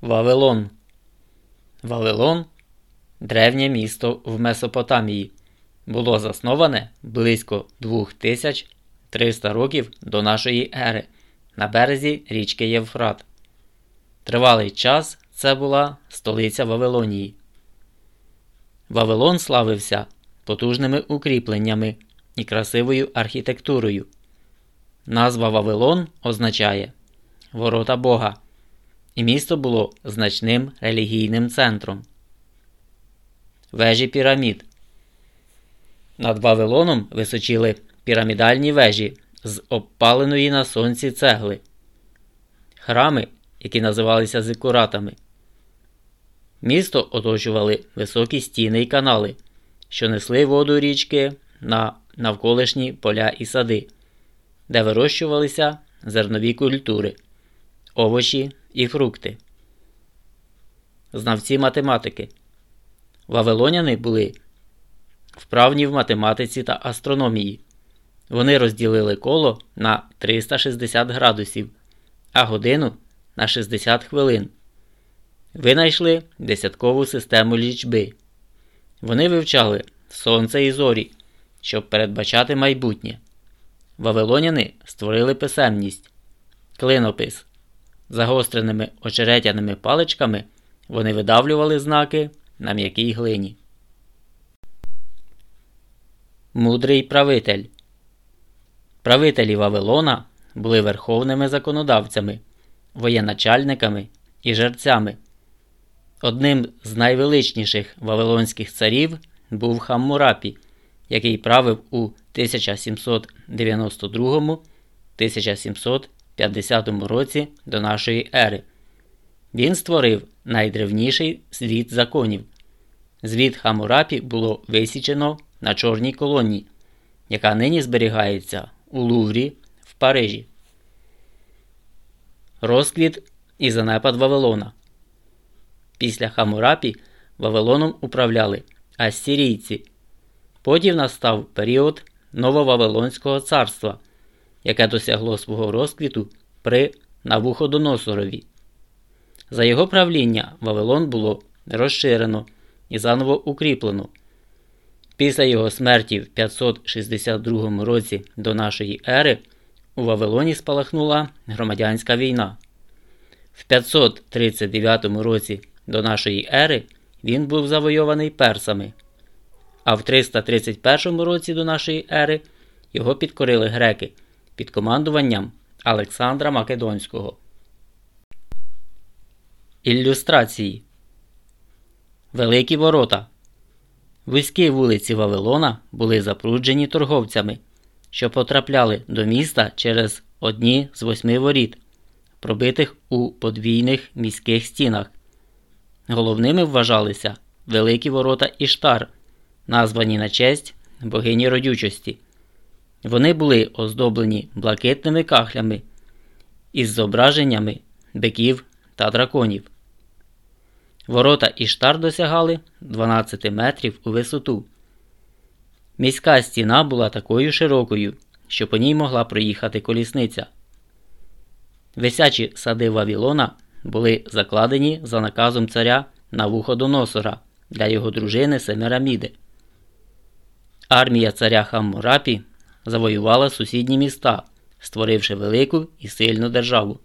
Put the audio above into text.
Вавилон. Вавилон древнє місто в Месопотамії. Було засноване близько 2300 років до нашої ери на березі річки Євфрат. Тривалий час це була столиця Вавилонії. Вавилон славився потужними укріпленнями і красивою архітектурою. Назва Вавилон означає Ворота Бога і місто було значним релігійним центром. Вежі пірамід. Над Вавилоном височили пірамідальні вежі з обпаленої на сонці цегли, храми, які називалися зикуратами. Місто оточували високі стіни і канали, що несли воду річки на навколишні поля і сади, де вирощувалися зернові культури, овочі і фрукти. Знавці математики. Вавилоняни були вправні в математиці та астрономії. Вони розділили коло на 360 градусів, а годину на 60 хвилин. Винайшли десяткову систему лічби. Вони вивчали сонце і зорі, щоб передбачати майбутнє. Вавилоняни створили писемність, клинопис. Загостреними очеретяними паличками вони видавлювали знаки на м'якій глині. Мудрий правитель Правителі Вавилона були верховними законодавцями, воєначальниками і жерцями. Одним з найвеличніших вавилонських царів був Хаммурапі, який правив у 1792 1700 50 році до нашої ери. Він створив найдревніший звіт законів. Звіт Хамурапі було висічено на чорній колоні, яка нині зберігається у Луврі в Парижі. Розквіт і занепад Вавилона. Після Хамурапі Вавилоном управляли ассирійці. Потім настав період Нововавилонського царства яке досягло свого розквіту при Навуходоносорові. За його правління Вавилон було розширено і заново укріплено. Після його смерті в 562 році до нашої ери у Вавилоні спалахнула громадянська війна. В 539 році до нашої ери він був завойований персами, а в 331 році до нашої ери його підкорили греки під командуванням Олександра Македонського. Ілюстрації Великі ворота. Вузькі вулиці Вавилона були запруджені торговцями, що потрапляли до міста через одні з восьми воріт, пробитих у подвійних міських стінах. Головними вважалися великі ворота Іштар, названі на честь богині родючості. Вони були оздоблені блакитними кахлями із зображеннями биків та драконів. Ворота Іштар досягали 12 метрів у висоту. Міська стіна була такою широкою, що по ній могла проїхати колісниця. Висячі сади Вавілона були закладені за наказом царя Навуходоносора для його дружини Семираміди. Армія царя Хаммурапі завоювала сусідні міста, створивши велику і сильну державу.